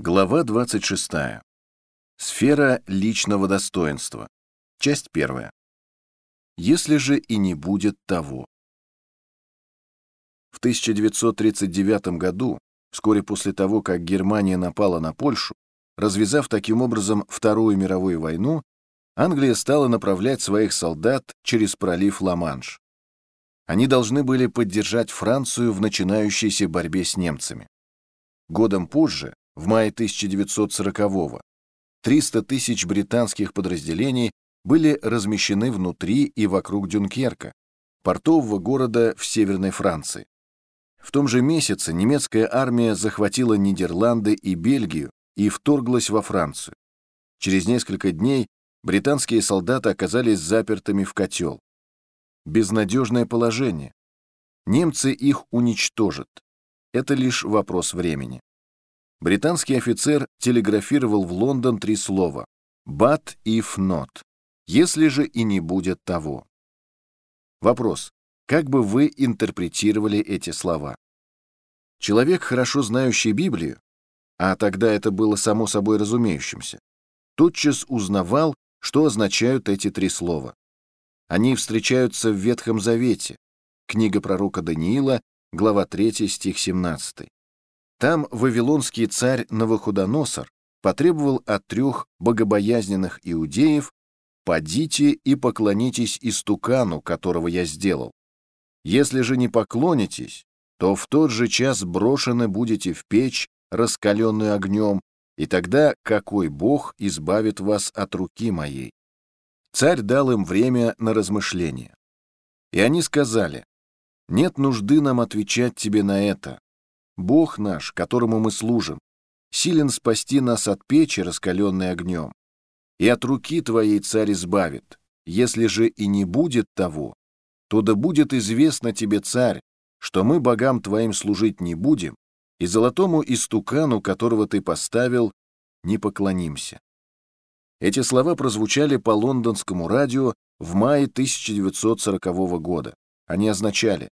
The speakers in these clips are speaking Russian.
Глава 26. Сфера личного достоинства. Часть первая. Если же и не будет того. В 1939 году, вскоре после того, как Германия напала на Польшу, развязав таким образом Вторую мировую войну, Англия стала направлять своих солдат через пролив Ла-Манш. Они должны были поддержать Францию в начинающейся борьбе с немцами. Годом позже, в мае 1940-го 300 тысяч британских подразделений были размещены внутри и вокруг Дюнкерка, портового города в Северной Франции. В том же месяце немецкая армия захватила Нидерланды и Бельгию и вторглась во Францию. Через несколько дней британские солдаты оказались запертыми в котел. Безнадежное положение. Немцы их уничтожат. Это лишь вопрос времени британский офицер телеграфировал в Лондон три слова «but if not», если же и не будет того. Вопрос. Как бы вы интерпретировали эти слова? Человек, хорошо знающий Библию, а тогда это было само собой разумеющимся, тотчас узнавал, что означают эти три слова. Они встречаются в Ветхом Завете, книга пророка Даниила, глава 3, стих 17. Там вавилонский царь Навуходоносор потребовал от трех богобоязненных иудеев «Подите и поклонитесь истукану, которого я сделал. Если же не поклонитесь, то в тот же час брошены будете в печь, раскаленную огнем, и тогда какой Бог избавит вас от руки моей?» Царь дал им время на размышление. И они сказали, «Нет нужды нам отвечать тебе на это, Бог наш, которому мы служим, силен спасти нас от печи, раскаленной огнем, и от руки Твоей царь избавит. Если же и не будет того, то да будет известно Тебе, царь, что мы богам Твоим служить не будем, и золотому истукану, которого Ты поставил, не поклонимся. Эти слова прозвучали по лондонскому радио в мае 1940 года. Они означали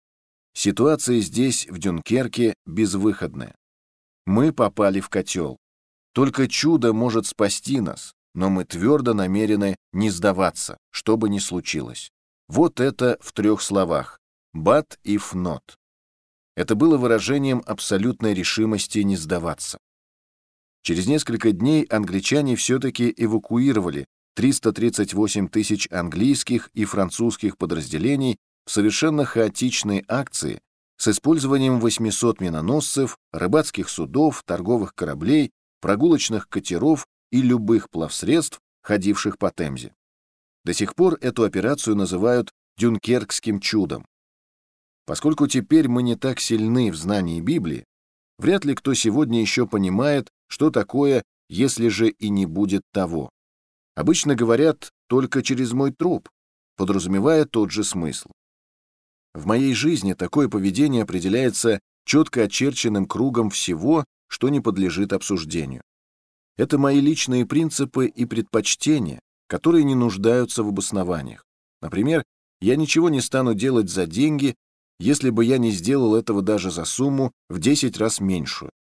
Ситуация здесь, в Дюнкерке, безвыходная. Мы попали в котел. Только чудо может спасти нас, но мы твердо намерены не сдаваться, что бы ни случилось. Вот это в трех словах. But if not. Это было выражением абсолютной решимости не сдаваться. Через несколько дней англичане все-таки эвакуировали 338 тысяч английских и французских подразделений в совершенно хаотичной акции с использованием 800 миноносцев, рыбацких судов, торговых кораблей, прогулочных катеров и любых плавсредств, ходивших по Темзе. До сих пор эту операцию называют «дюнкеркским чудом». Поскольку теперь мы не так сильны в знании Библии, вряд ли кто сегодня еще понимает, что такое «если же и не будет того». Обычно говорят «только через мой труп», подразумевая тот же смысл. В моей жизни такое поведение определяется четко очерченным кругом всего, что не подлежит обсуждению. Это мои личные принципы и предпочтения, которые не нуждаются в обоснованиях. Например, я ничего не стану делать за деньги, если бы я не сделал этого даже за сумму в 10 раз меньшую.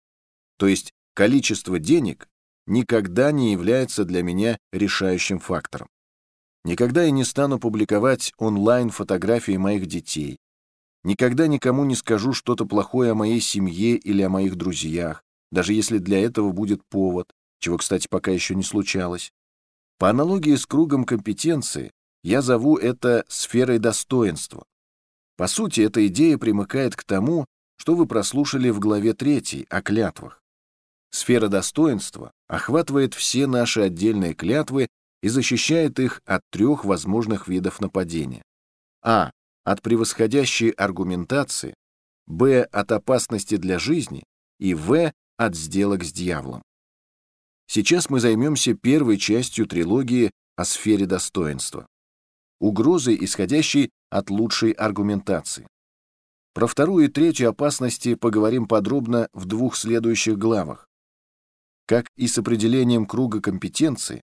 То есть количество денег никогда не является для меня решающим фактором. Никогда я не стану публиковать онлайн фотографии моих детей, Никогда никому не скажу что-то плохое о моей семье или о моих друзьях, даже если для этого будет повод, чего, кстати, пока еще не случалось. По аналогии с кругом компетенции, я зову это сферой достоинства. По сути, эта идея примыкает к тому, что вы прослушали в главе 3 о клятвах. Сфера достоинства охватывает все наши отдельные клятвы и защищает их от трех возможных видов нападения. А от превосходящей аргументации, б. от опасности для жизни и в. от сделок с дьяволом. Сейчас мы займемся первой частью трилогии о сфере достоинства. Угрозой, исходящей от лучшей аргументации. Про вторую и третью опасности поговорим подробно в двух следующих главах. Как и с определением круга компетенции,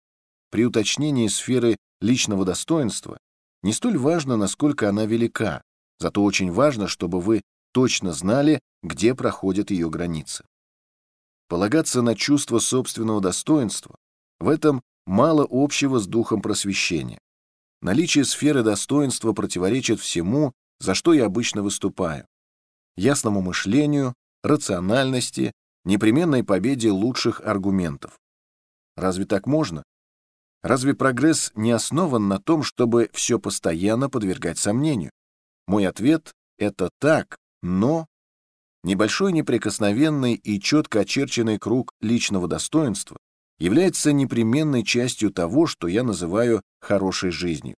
при уточнении сферы личного достоинства не столь важно, насколько она велика, зато очень важно, чтобы вы точно знали, где проходят ее границы. полагаться на чувство собственного достоинства, в этом мало общего с духом просвещения. Наличие сферы достоинства противоречит всему, за что я обычно выступаю. Ясному мышлению, рациональности, непременной победе лучших аргументов. Разве так можно? Разве прогресс не основан на том, чтобы все постоянно подвергать сомнению? Мой ответ — это так, но небольшой неприкосновенный и четко очерченный круг личного достоинства является непременной частью того, что я называю хорошей жизнью.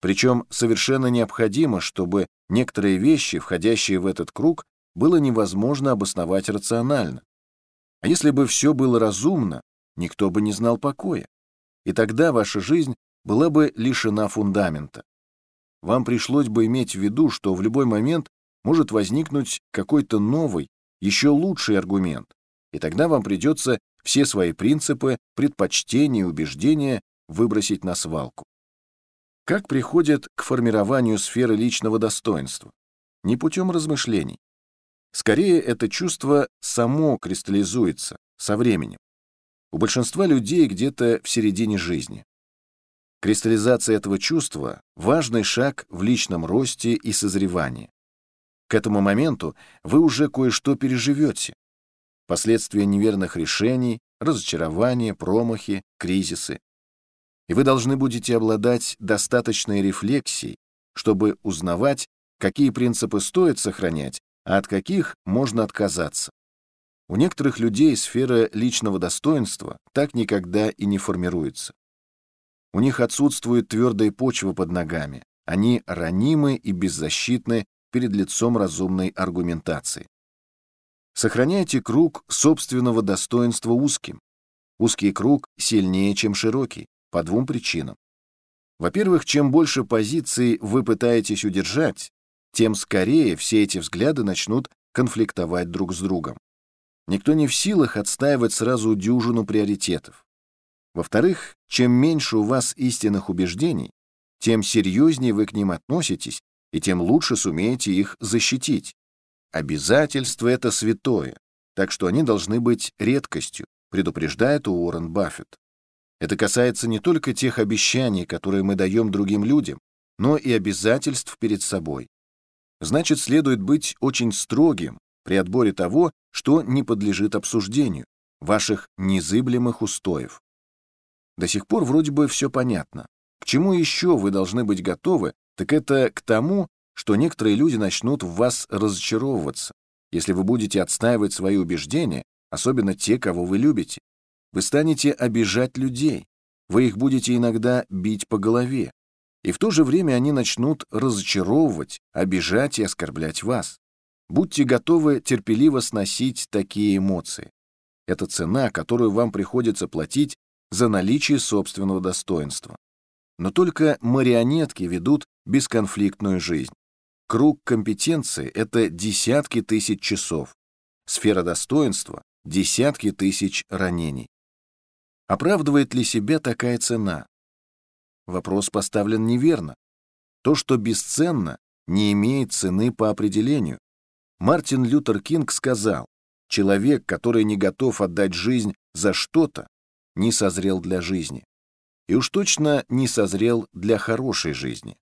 Причем совершенно необходимо, чтобы некоторые вещи, входящие в этот круг, было невозможно обосновать рационально. А если бы все было разумно, никто бы не знал покоя. И тогда ваша жизнь была бы лишена фундамента. Вам пришлось бы иметь в виду, что в любой момент может возникнуть какой-то новый, еще лучший аргумент, и тогда вам придется все свои принципы, предпочтения и убеждения выбросить на свалку. Как приходят к формированию сферы личного достоинства? Не путем размышлений. Скорее, это чувство само кристаллизуется со временем. У большинства людей где-то в середине жизни. Кристаллизация этого чувства – важный шаг в личном росте и созревании. К этому моменту вы уже кое-что переживете. Последствия неверных решений, разочарования, промахи, кризисы. И вы должны будете обладать достаточной рефлексией, чтобы узнавать, какие принципы стоит сохранять, а от каких можно отказаться. У некоторых людей сфера личного достоинства так никогда и не формируется. У них отсутствует твердая почва под ногами, они ранимы и беззащитны перед лицом разумной аргументации. Сохраняйте круг собственного достоинства узким. Узкий круг сильнее, чем широкий, по двум причинам. Во-первых, чем больше позиций вы пытаетесь удержать, тем скорее все эти взгляды начнут конфликтовать друг с другом. Никто не в силах отстаивать сразу дюжину приоритетов. Во-вторых, чем меньше у вас истинных убеждений, тем серьезнее вы к ним относитесь и тем лучше сумеете их защитить. Обязательства — это святое, так что они должны быть редкостью, предупреждает Уоррен Баффет. Это касается не только тех обещаний, которые мы даем другим людям, но и обязательств перед собой. Значит, следует быть очень строгим при отборе того, что не подлежит обсуждению, ваших незыблемых устоев. До сих пор вроде бы все понятно. К чему еще вы должны быть готовы, так это к тому, что некоторые люди начнут в вас разочаровываться, если вы будете отстаивать свои убеждения, особенно те, кого вы любите. Вы станете обижать людей, вы их будете иногда бить по голове, и в то же время они начнут разочаровывать, обижать и оскорблять вас. Будьте готовы терпеливо сносить такие эмоции. Это цена, которую вам приходится платить за наличие собственного достоинства. Но только марионетки ведут бесконфликтную жизнь. Круг компетенции — это десятки тысяч часов. Сфера достоинства — десятки тысяч ранений. Оправдывает ли себя такая цена? Вопрос поставлен неверно. То, что бесценно, не имеет цены по определению. Мартин Лютер Кинг сказал, человек, который не готов отдать жизнь за что-то, не созрел для жизни. И уж точно не созрел для хорошей жизни.